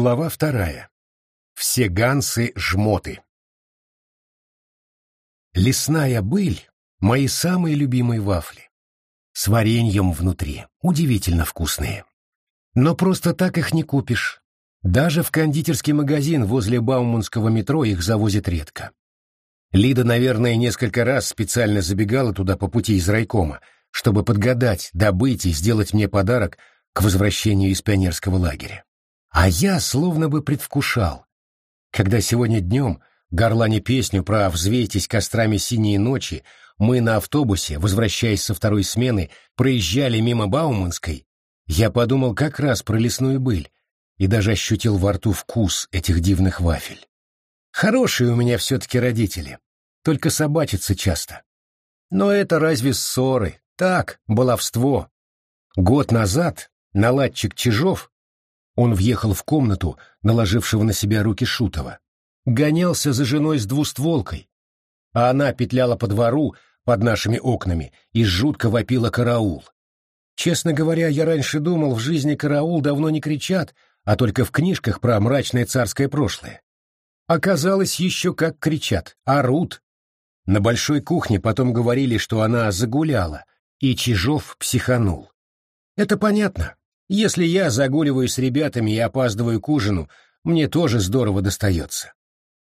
Глава вторая. Все гансы-жмоты. Лесная быль — мои самые любимые вафли. С вареньем внутри, удивительно вкусные. Но просто так их не купишь. Даже в кондитерский магазин возле Бауманского метро их завозят редко. Лида, наверное, несколько раз специально забегала туда по пути из райкома, чтобы подгадать, добыть и сделать мне подарок к возвращению из пионерского лагеря. А я словно бы предвкушал, когда сегодня днем, горланя песню про «взвейтесь кострами синие ночи», мы на автобусе, возвращаясь со второй смены, проезжали мимо Бауманской, я подумал как раз про лесную быль и даже ощутил во рту вкус этих дивных вафель. Хорошие у меня все-таки родители, только собачатся часто. Но это разве ссоры? Так, баловство. Год назад наладчик Чижов он въехал в комнату, наложившего на себя руки Шутова. Гонялся за женой с двустволкой, а она петляла по двору под нашими окнами и жутко вопила караул. Честно говоря, я раньше думал, в жизни караул давно не кричат, а только в книжках про мрачное царское прошлое. Оказалось, еще как кричат, орут. На большой кухне потом говорили, что она загуляла, и Чижов психанул. Это понятно. Если я загуливаю с ребятами и опаздываю к ужину, мне тоже здорово достается.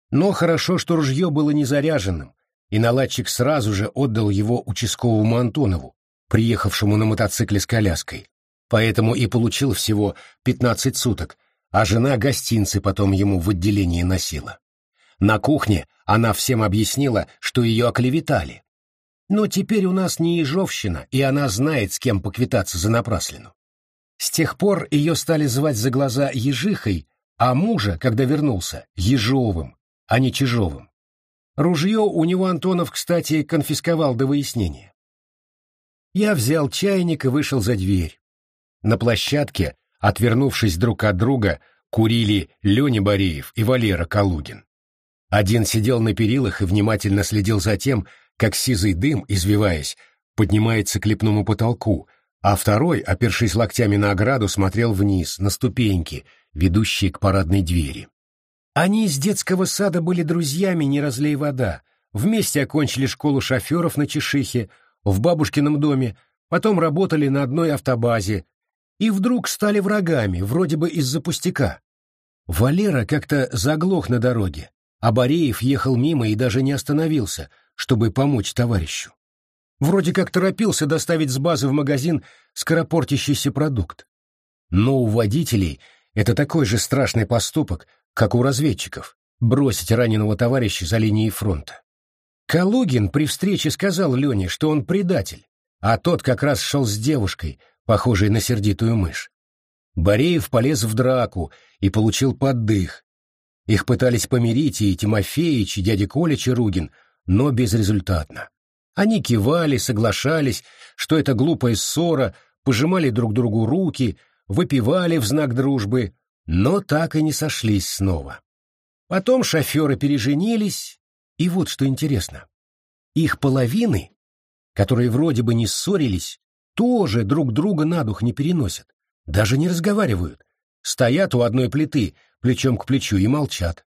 Но хорошо, что ружье было не заряженным, и наладчик сразу же отдал его участковому Антонову, приехавшему на мотоцикле с коляской. Поэтому и получил всего 15 суток, а жена гостинцы потом ему в отделении носила. На кухне она всем объяснила, что ее оклеветали. Но теперь у нас не ежовщина, и она знает, с кем поквитаться за напраслину. С тех пор ее стали звать за глаза Ежихой, а мужа, когда вернулся, Ежовым, а не Чижовым. Ружье у него Антонов, кстати, конфисковал до выяснения. Я взял чайник и вышел за дверь. На площадке, отвернувшись друг от друга, курили Леня Бореев и Валера Калугин. Один сидел на перилах и внимательно следил за тем, как сизый дым, извиваясь, поднимается к лепному потолку, а второй, опершись локтями на ограду, смотрел вниз, на ступеньки, ведущие к парадной двери. Они из детского сада были друзьями «Не разлей вода», вместе окончили школу шоферов на Чешихе, в бабушкином доме, потом работали на одной автобазе, и вдруг стали врагами, вроде бы из-за пустяка. Валера как-то заглох на дороге, а Бореев ехал мимо и даже не остановился, чтобы помочь товарищу. Вроде как торопился доставить с базы в магазин скоропортящийся продукт. Но у водителей это такой же страшный поступок, как у разведчиков, бросить раненого товарища за линией фронта. Калугин при встрече сказал Лене, что он предатель, а тот как раз шел с девушкой, похожей на сердитую мышь. Бореев полез в драку и получил поддых. Их пытались помирить и Тимофеич, и дядя Коля Чаругин, но безрезультатно. Они кивали, соглашались, что это глупая ссора, пожимали друг другу руки, выпивали в знак дружбы, но так и не сошлись снова. Потом шоферы переженились, и вот что интересно. Их половины, которые вроде бы не ссорились, тоже друг друга на дух не переносят, даже не разговаривают, стоят у одной плиты, плечом к плечу, и молчат.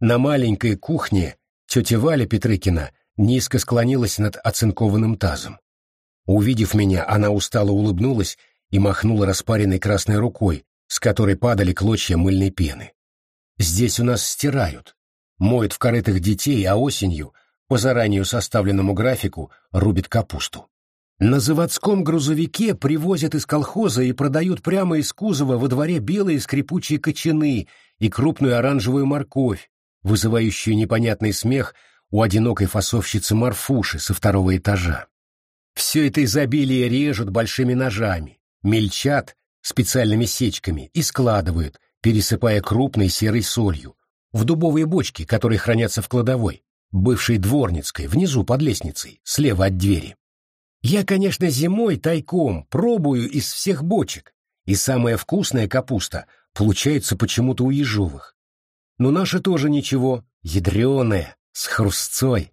На маленькой кухне тетя Валя Петрыкина низко склонилась над оцинкованным тазом. Увидев меня, она устало улыбнулась и махнула распаренной красной рукой, с которой падали клочья мыльной пены. Здесь у нас стирают, моют в корытах детей, а осенью, по заранее составленному графику, рубят капусту. На заводском грузовике привозят из колхоза и продают прямо из кузова во дворе белые скрипучие кочаны и крупную оранжевую морковь, вызывающую непонятный смех у одинокой фасовщицы Марфуши со второго этажа. Все это изобилие режут большими ножами, мельчат специальными сечками и складывают, пересыпая крупной серой солью, в дубовые бочки, которые хранятся в кладовой, бывшей дворницкой, внизу под лестницей, слева от двери. Я, конечно, зимой тайком пробую из всех бочек, и самая вкусная капуста получается почему-то у ежовых. Но наша тоже ничего, ядреная, с хрустцой.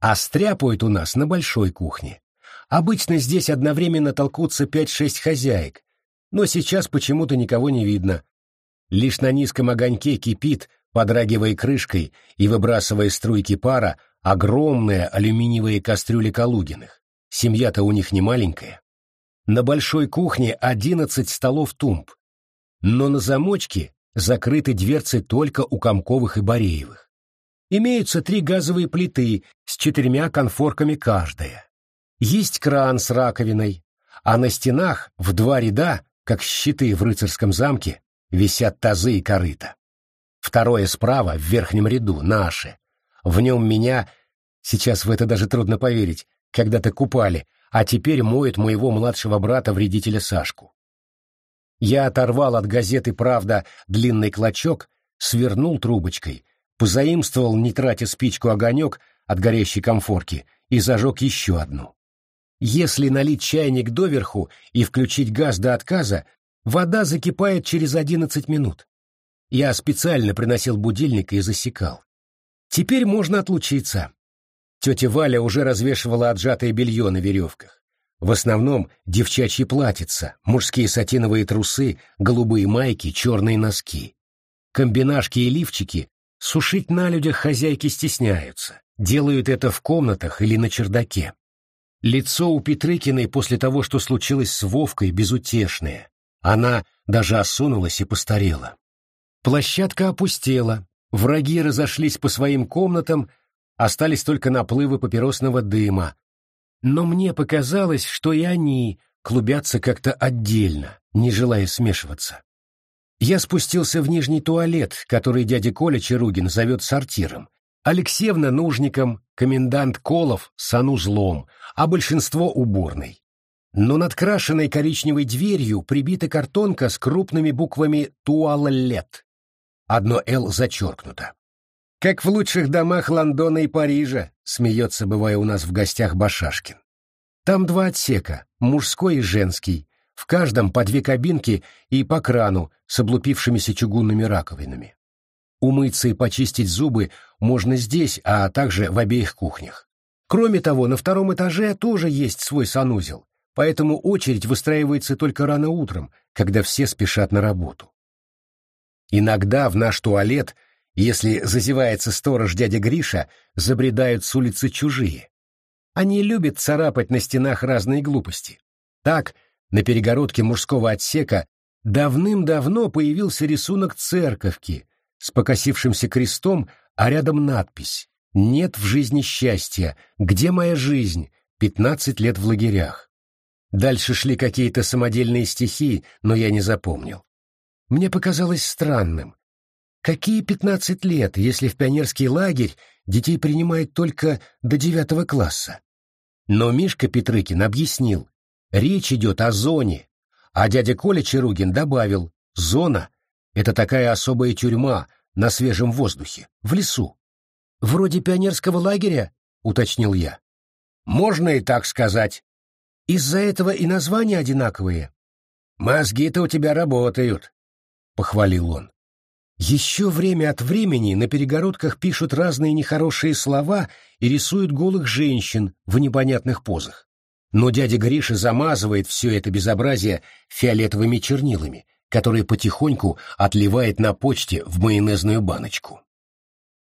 А стряпают у нас на большой кухне. Обычно здесь одновременно толкутся пять-шесть хозяек, но сейчас почему-то никого не видно. Лишь на низком огоньке кипит, подрагивая крышкой и выбрасывая струйки пара, огромная алюминиевая кастрюля Калугиных. Семья-то у них не маленькая. На большой кухне одиннадцать столов тумб, но на замочке закрыты дверцы только у Комковых и Бореевых. Имеются три газовые плиты с четырьмя конфорками каждая. Есть кран с раковиной, а на стенах в два ряда, как щиты в рыцарском замке, висят тазы и корыта. Второе справа, в верхнем ряду, наше. В нем меня, сейчас в это даже трудно поверить, когда-то купали, а теперь моют моего младшего брата-вредителя Сашку. Я оторвал от газеты «Правда» длинный клочок, свернул трубочкой, позаимствовал, не тратя спичку, огонек от горящей комфорки и зажег еще одну. Если налить чайник доверху и включить газ до отказа, вода закипает через одиннадцать минут. Я специально приносил будильник и засекал. Теперь можно отлучиться. Тетя Валя уже развешивала отжатое белье на веревках. В основном девчачьи платьица, мужские сатиновые трусы, голубые майки, черные носки. Комбинашки и лифчики сушить на людях хозяйки стесняются, делают это в комнатах или на чердаке. Лицо у Петрыкиной после того, что случилось с Вовкой, безутешное. Она даже осунулась и постарела. Площадка опустела, враги разошлись по своим комнатам, остались только наплывы папиросного дыма. Но мне показалось, что и они клубятся как-то отдельно, не желая смешиваться. Я спустился в нижний туалет, который дядя Коля Чаругин зовет сортиром, Алексеевна нужником, комендант Колов санузлом, а большинство уборной. Но над крашенной коричневой дверью прибита картонка с крупными буквами «Туалет». Одно «Л» зачеркнуто. «Как в лучших домах Лондона и Парижа», — смеется, бывая у нас в гостях Башашкин. Там два отсека, мужской и женский, в каждом по две кабинки и по крану с облупившимися чугунными раковинами. Умыться и почистить зубы можно здесь, а также в обеих кухнях. Кроме того, на втором этаже тоже есть свой санузел, поэтому очередь выстраивается только рано утром, когда все спешат на работу. Иногда в наш туалет, если зазевается сторож дядя Гриша, забредают с улицы чужие. Они любят царапать на стенах разные глупости. Так, на перегородке мужского отсека давным-давно появился рисунок церковки, с покосившимся крестом, а рядом надпись «Нет в жизни счастья. Где моя жизнь? Пятнадцать лет в лагерях». Дальше шли какие-то самодельные стихи, но я не запомнил. Мне показалось странным. Какие пятнадцать лет, если в пионерский лагерь детей принимают только до девятого класса? Но Мишка Петрыкин объяснил, речь идет о зоне, а дядя Коля Чаругин добавил, зона это такая особая тюрьма на свежем воздухе, в лесу. Вроде пионерского лагеря, уточнил я. Можно и так сказать. Из-за этого и названия одинаковые. Мозги-то у тебя работают, похвалил он. Еще время от времени на перегородках пишут разные нехорошие слова и рисуют голых женщин в непонятных позах. Но дядя Гриша замазывает все это безобразие фиолетовыми чернилами, который потихоньку отливает на почте в майонезную баночку.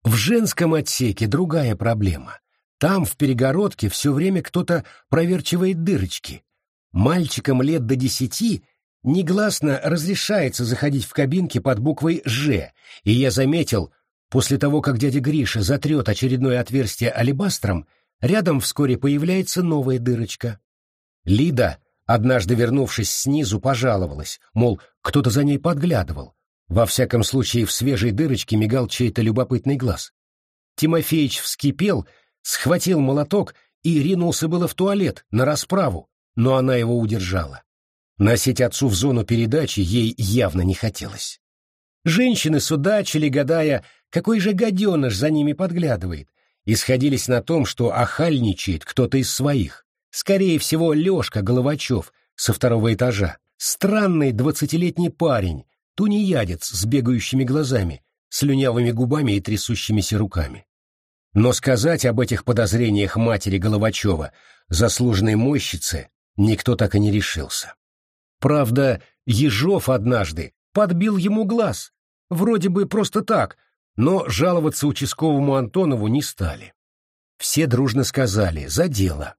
В женском отсеке другая проблема. Там, в перегородке, все время кто-то проверчивает дырочки. Мальчикам лет до десяти негласно разрешается заходить в кабинки под буквой «Ж», и я заметил, после того, как дядя Гриша затрет очередное отверстие алебастром, рядом вскоре появляется новая дырочка. Лида Однажды, вернувшись снизу, пожаловалась, мол, кто-то за ней подглядывал. Во всяком случае, в свежей дырочке мигал чей-то любопытный глаз. Тимофеич вскипел, схватил молоток и ринулся было в туалет, на расправу, но она его удержала. Носить отцу в зону передачи ей явно не хотелось. Женщины судачили, гадая, какой же гаденыш за ними подглядывает, и сходились на том, что охальничает кто-то из своих. Скорее всего, Лешка Головачев со второго этажа. Странный двадцатилетний парень, тунеядец с бегающими глазами, слюнявыми губами и трясущимися руками. Но сказать об этих подозрениях матери Головачева, заслуженной мощице, никто так и не решился. Правда, Ежов однажды подбил ему глаз, вроде бы просто так, но жаловаться участковому Антонову не стали. Все дружно сказали «за дело».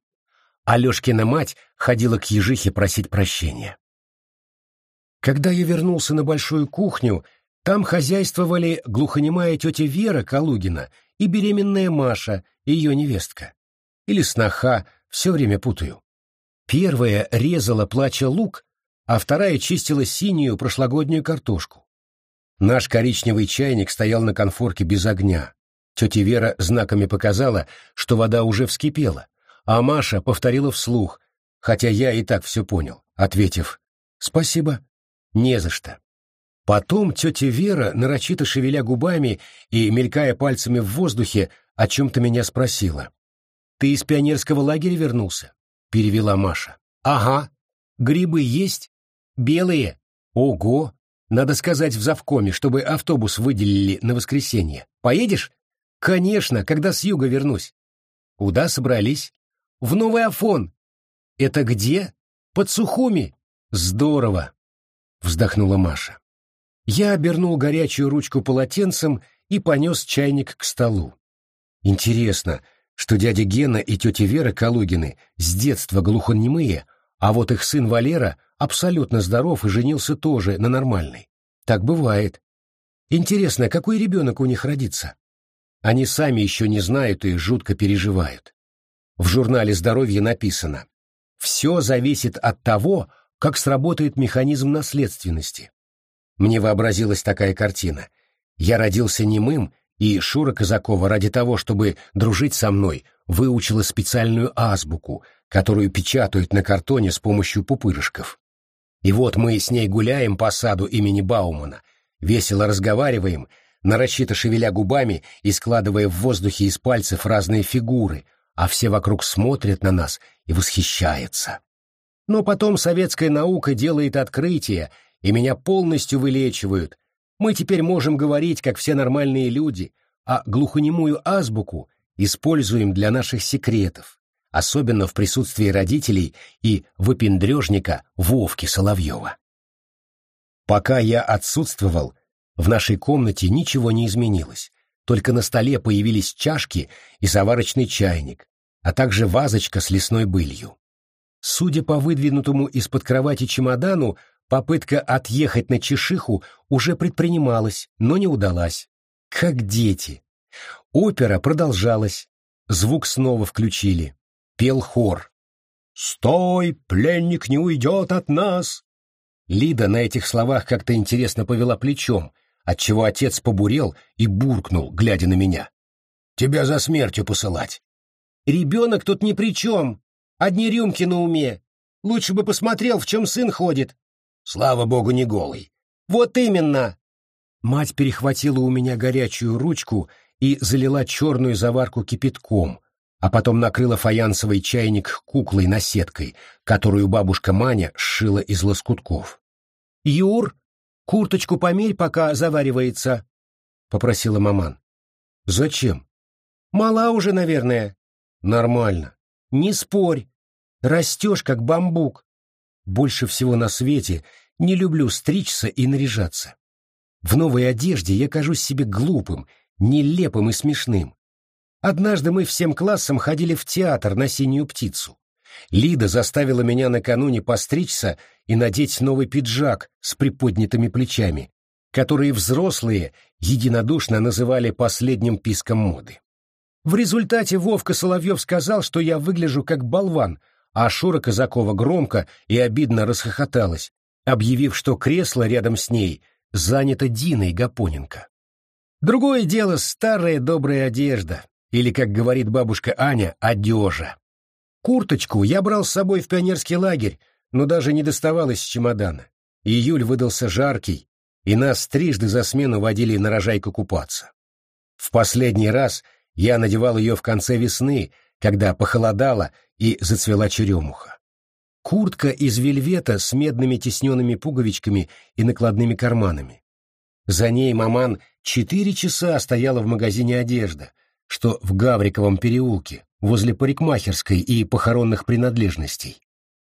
Алешкина мать ходила к ежихе просить прощения. Когда я вернулся на большую кухню, там хозяйствовали глухонемая тетя Вера Калугина и беременная Маша, ее невестка. Или сноха, все время путаю. Первая резала, плача, лук, а вторая чистила синюю прошлогоднюю картошку. Наш коричневый чайник стоял на конфорке без огня. Тетя Вера знаками показала, что вода уже вскипела, а Маша повторила вслух, хотя я и так все понял, ответив «Спасибо, не за что». Потом тетя Вера, нарочито шевеля губами и мелькая пальцами в воздухе, о чем-то меня спросила. «Ты из пионерского лагеря вернулся?» — перевела Маша. «Ага. Грибы есть? Белые? Ого! Надо сказать в завкоме, чтобы автобус выделили на воскресенье. Поедешь? Конечно, когда с юга вернусь. Куда собрались? В Новый Афон. Это где? Под Сухуми. Здорово, вздохнула Маша. Я обернул горячую ручку полотенцем и понес чайник к столу. Интересно, что дядя Гена и тетя Вера Калугины с детства глухонемые, а вот их сын Валера абсолютно здоров и женился тоже на нормальной. Так бывает. Интересно, какой ребенок у них родится? Они сами еще не знают и жутко переживают. В журнале «Здоровье» написано «Все зависит от того, как сработает механизм наследственности. Мне вообразилась такая картина. Я родился немым, и Шура Казакова ради того, чтобы дружить со мной, выучила специальную азбуку, которую печатают на картоне с помощью пупырышков. И вот мы с ней гуляем по саду имени Баумана, весело разговариваем, нарочито шевеля губами и складывая в воздухе из пальцев разные фигуры, а все вокруг смотрят на нас и восхищаются. Но потом советская наука делает открытие, и меня полностью вылечивают. Мы теперь можем говорить, как все нормальные люди, а глухонемую азбуку используем для наших секретов, особенно в присутствии родителей и выпендрежника Вовки Соловьева. Пока я отсутствовал, в нашей комнате ничего не изменилось, только на столе появились чашки и заварочный чайник, а также вазочка с лесной былью. Судя по выдвинутому из-под кровати чемодану, Попытка отъехать на чешиху уже предпринималась, но не удалась. Как дети. Опера продолжалась. Звук снова включили. Пел хор. «Стой, пленник не уйдет от нас!» Лида на этих словах как-то интересно повела плечом, отчего отец побурел и буркнул, глядя на меня. «Тебя за смертью посылать!» «Ребенок тут ни при чем! Одни рюмки на уме! Лучше бы посмотрел, в чем сын ходит!» Слава богу, не голый. Вот именно. Мать перехватила у меня горячую ручку и залила черную заварку кипятком, а потом накрыла фаянсовый чайник куклой-наседкой, которую бабушка Маня сшила из лоскутков. «Юр, курточку померь, пока заваривается», — попросила маман. «Зачем?» «Мала уже, наверное». «Нормально». «Не спорь. Растешь, как бамбук. Больше всего на свете не люблю стричься и наряжаться. В новой одежде я кажусь себе глупым, нелепым и смешным. Однажды мы всем классом ходили в театр на «Синюю птицу». Лида заставила меня накануне постричься и надеть новый пиджак с приподнятыми плечами, которые взрослые единодушно называли последним писком моды. В результате Вовка Соловьев сказал, что я выгляжу как болван — а Шура Казакова громко и обидно расхохоталась, объявив, что кресло рядом с ней занято Диной Гапоненко. Другое дело старая добрая одежда, или, как говорит бабушка Аня, одежа. Курточку я брал с собой в пионерский лагерь, но даже не доставал из чемодана. Июль выдался жаркий, и нас трижды за смену водили на рожайку купаться. В последний раз я надевал ее в конце весны, когда похолодало и зацвела черемуха. Куртка из вельвета с медными тисненными пуговичками и накладными карманами. За ней маман четыре часа стояла в магазине одежда, что в Гавриковом переулке, возле парикмахерской и похоронных принадлежностей.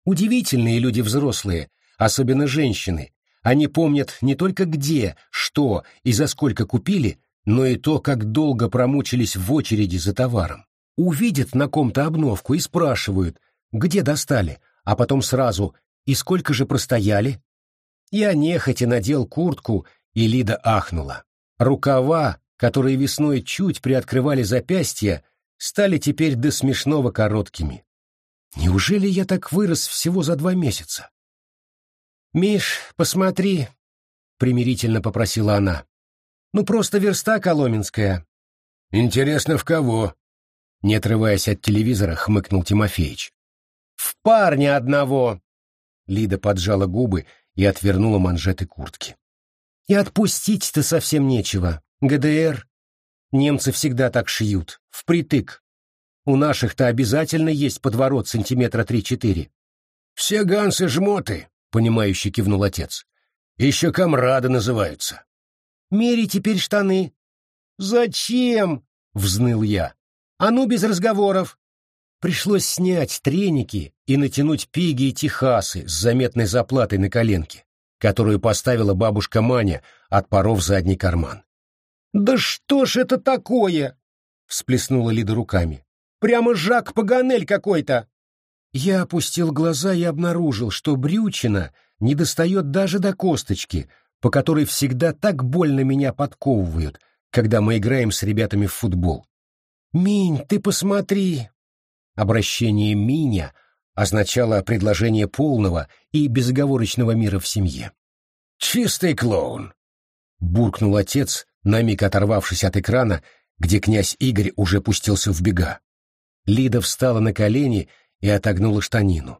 Удивительные люди взрослые, особенно женщины, Они помнят не только где, что и за сколько купили, но и то, как долго промучились в очереди за товаром. Увидят на ком-то обновку и спрашивают, где достали, а потом сразу «и сколько же простояли?» Я нехотя надел куртку, и Лида ахнула. Рукава, которые весной чуть приоткрывали запястья, стали теперь до смешного короткими. Неужели я так вырос всего за два месяца? «Миш, посмотри», — примирительно попросила она. «Ну, просто верста коломенская». «Интересно, в кого?» Не отрываясь от телевизора, хмыкнул Тимофеич. «В парня одного!» Лида поджала губы и отвернула манжеты куртки. «И отпустить-то совсем нечего. ГДР. Немцы всегда так шьют, впритык. У наших-то обязательно есть подворот сантиметра три-четыре». «Все гансы-жмоты», понимающе кивнул отец. Еще комрады называются. Мери теперь штаны. Зачем? Взныл я. А ну без разговоров. Пришлось снять треники и натянуть пиги и техасы с заметной заплатой на коленке, которую поставила бабушка Маня, отпоров задний карман. «Да что ж это такое?» — всплеснула Лида руками. «Прямо Жак Паганель какой-то!» Я опустил глаза и обнаружил, что брючина не достает даже до косточки, по которой всегда так больно меня подковывают, когда мы играем с ребятами в футбол. «Минь, ты посмотри!» Обращение «Миня» означало предложение полного и безоговорочного мира в семье. «Чистый клоун!» — буркнул отец, на миг оторвавшись от экрана, где князь Игорь уже пустился в бега. Лида встала на колени и отогнула штанину.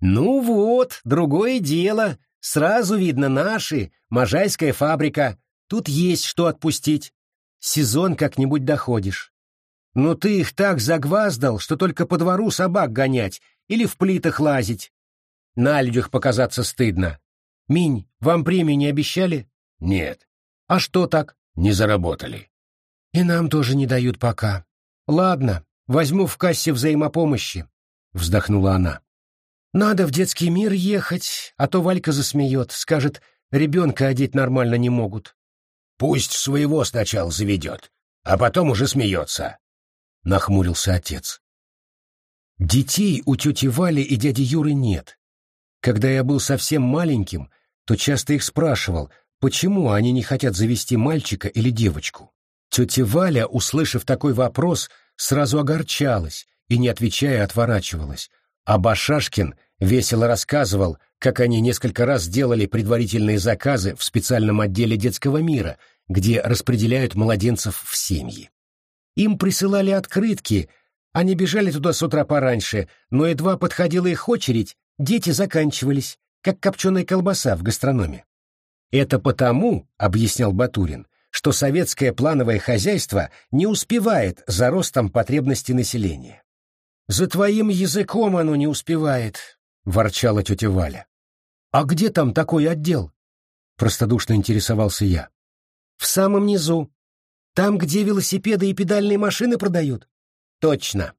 «Ну вот, другое дело. Сразу видно наши, Можайская фабрика. Тут есть что отпустить. Сезон как-нибудь доходишь. Но ты их так загваздал, что только по двору собак гонять или в плитах лазить. На людях показаться стыдно. Минь, вам премии не обещали? Нет. А что так? Не заработали. И нам тоже не дают пока. Ладно, возьму в кассе взаимопомощи. — вздохнула она. «Надо в детский мир ехать, а то Валька засмеет, скажет, ребенка одеть нормально не могут». «Пусть своего сначала заведет, а потом уже смеется», — нахмурился отец. Детей у тети Вали и дяди Юры нет. Когда я был совсем маленьким, то часто их спрашивал, почему они не хотят завести мальчика или девочку. Тетя Валя, услышав такой вопрос, сразу огорчалась и, не отвечая, отворачивалась, а Башашкин весело рассказывал, как они несколько раз делали предварительные заказы в специальном отделе детского мира, где распределяют младенцев в семьи. Им присылали открытки, они бежали туда с утра пораньше, но едва подходила их очередь, дети заканчивались, как копченая колбаса в гастрономе. «Это потому, — объяснял Батурин, — что советское плановое хозяйство не успевает за ростом потребностей населения. «За твоим языком оно не успевает», — ворчала тетя Валя. «А где там такой отдел?» — простодушно интересовался я. «В самом низу. Там, где велосипеды и педальные машины продают?» «Точно».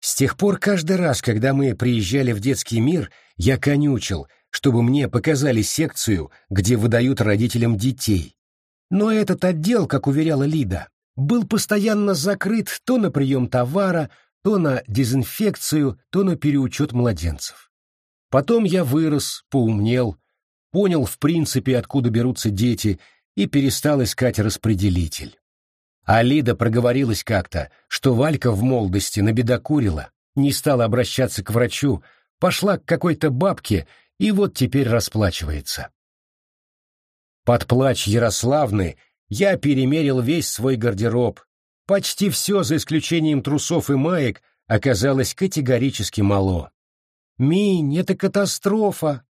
С тех пор каждый раз, когда мы приезжали в детский мир, я конючил, чтобы мне показали секцию, где выдают родителям детей. Но этот отдел, как уверяла Лида, был постоянно закрыт то на прием товара, то на дезинфекцию, то на переучет младенцев. Потом я вырос, поумнел, понял в принципе, откуда берутся дети, и перестал искать распределитель. Алида проговорилась как-то, что Валька в молодости набедокурила, не стала обращаться к врачу, пошла к какой-то бабке и вот теперь расплачивается. Под плач Ярославны я перемерил весь свой гардероб, Почти все, за исключением трусов и маек, оказалось категорически мало. «Минь, это катастрофа!»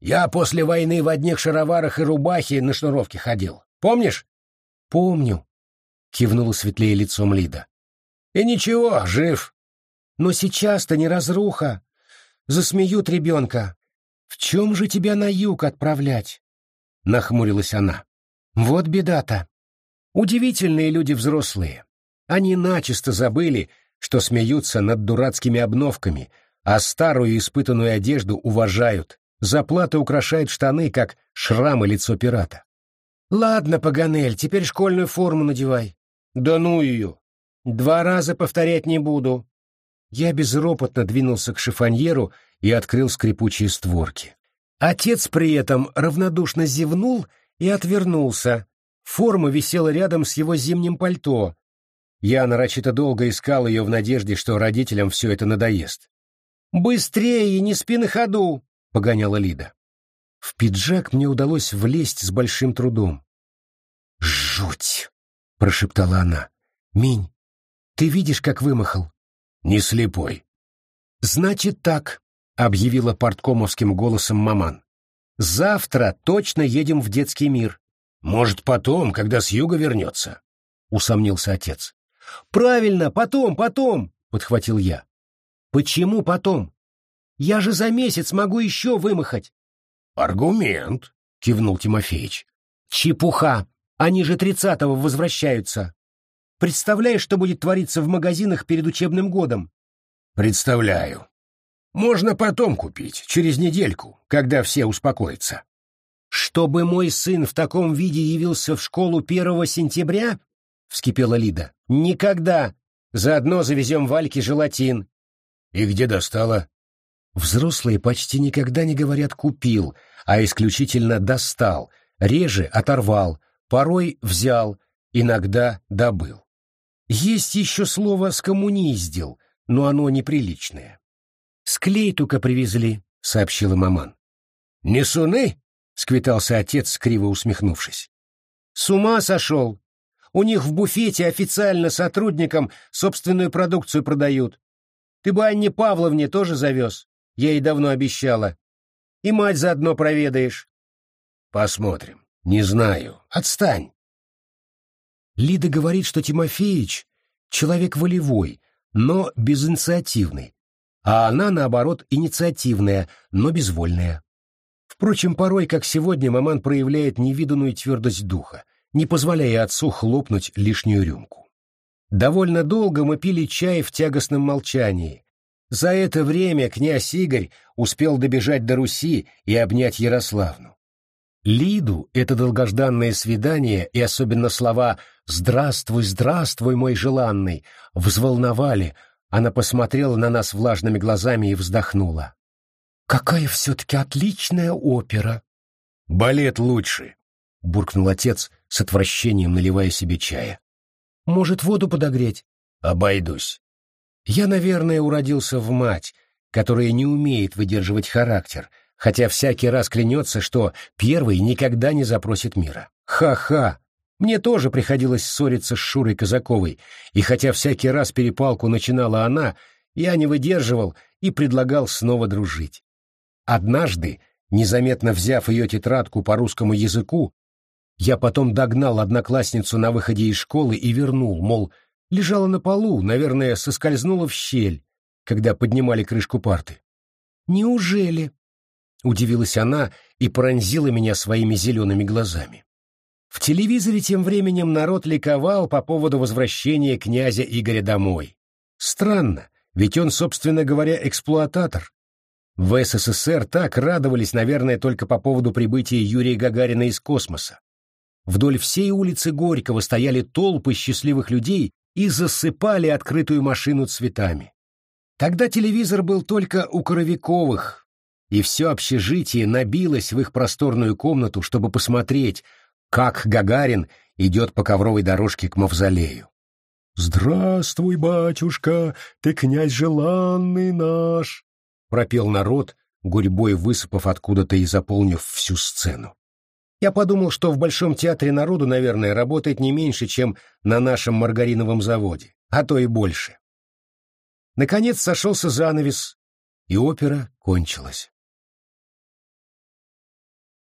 «Я после войны в одних шароварах и рубахе на шнуровке ходил. Помнишь?» «Помню», — кивнула светлее лицом Лида. «И ничего, жив». «Но сейчас-то не разруха. Засмеют ребенка. В чем же тебя на юг отправлять?» — нахмурилась она. «Вот беда-то. Удивительные люди взрослые. Они начисто забыли, что смеются над дурацкими обновками, а старую испытанную одежду уважают, Заплата украшает штаны, как шрамы лицо пирата. Ладно, Паганель, теперь школьную форму надевай. Да ну ее. Два раза повторять не буду. Я безропотно двинулся к шифоньеру и открыл скрипучие створки. Отец при этом равнодушно зевнул и отвернулся. Форма висела рядом с его зимним пальто. Я нарочито долго искал ее в надежде, что родителям все это надоест. «Быстрее, не спи на ходу!» — погоняла Лида. В пиджак мне удалось влезть с большим трудом. «Жуть!» — прошептала она. «Минь, ты видишь, как вымахал?» «Не слепой». «Значит так», — объявила порткомовским голосом маман. «Завтра точно едем в детский мир». «Может, потом, когда с юга вернется», — усомнился отец. «Правильно, потом, потом», — подхватил я. «Почему потом? Я же за месяц могу еще вымахать». «Аргумент», — кивнул Тимофеич. «Чепуха! Они же тридцатого возвращаются. Представляешь, что будет твориться в магазинах перед учебным годом?» «Представляю. Можно потом купить, через недельку, когда все успокоятся». «Чтобы мой сын в таком виде явился в школу первого сентября?» — вскипела Лида. «Никогда! Заодно завезем Вальке желатин». «И где достала?» Взрослые почти никогда не говорят «купил», а исключительно «достал», реже «оторвал», порой «взял», иногда «добыл». Есть еще слово «скоммуниздил», но оно неприличное. «Склейтука привезли», — сообщила маман. «Несуны?» — сквитался отец, криво усмехнувшись. «С ума сошел! У них в буфете официально сотрудникам собственную продукцию продают. Ты бы Анне Павловне тоже завез. Я ей давно обещала. И мать заодно проведаешь. Посмотрим. Не знаю. Отстань. Лида говорит, что Тимофеич — человек волевой, но безинициативный, а она, наоборот, инициативная, но безвольная. Впрочем, порой, как сегодня, маман проявляет невиданную твердость духа, не позволяя отцу хлопнуть лишнюю рюмку. Довольно долго мы пили чай в тягостном молчании. За это время князь Игорь успел добежать до Руси и обнять Ярославну. Лиду это долгожданное свидание и особенно слова «Здравствуй, здравствуй, мой желанный» взволновали, она посмотрела на нас влажными глазами и вздохнула. «Какая все-таки отличная опера!» «Балет лучше!» — буркнул отец с отвращением, наливая себе чая. «Может, воду подогреть?» «Обойдусь». Я, наверное, уродился в мать, которая не умеет выдерживать характер, хотя всякий раз клянется, что первый никогда не запросит мира. Ха-ха! Мне тоже приходилось ссориться с Шурой Казаковой, и хотя всякий раз перепалку начинала она, я не выдерживал и предлагал снова дружить. Однажды, незаметно взяв ее тетрадку по русскому языку, я потом догнал одноклассницу на выходе из школы и вернул, мол, лежала на полу, наверное, соскользнула в щель, когда поднимали крышку парты. «Неужели?» — удивилась она и пронзила меня своими зелеными глазами. В телевизоре тем временем народ ликовал по поводу возвращения князя Игоря домой. Странно, ведь он, собственно говоря, эксплуататор. В СССР так радовались, наверное, только по поводу прибытия Юрия Гагарина из космоса. Вдоль всей улицы Горького стояли толпы счастливых людей и засыпали открытую машину цветами. Тогда телевизор был только у Коровиковых, и все общежитие набилось в их просторную комнату, чтобы посмотреть, как Гагарин идет по ковровой дорожке к мавзолею. «Здравствуй, батюшка, ты князь желанный наш!» — пропел народ, гурьбой высыпав откуда-то и заполнив всю сцену. Я подумал, что в Большом театре народу, наверное, работает не меньше, чем на нашем маргариновом заводе, а то и больше. Наконец сошелся занавес, и опера кончилась.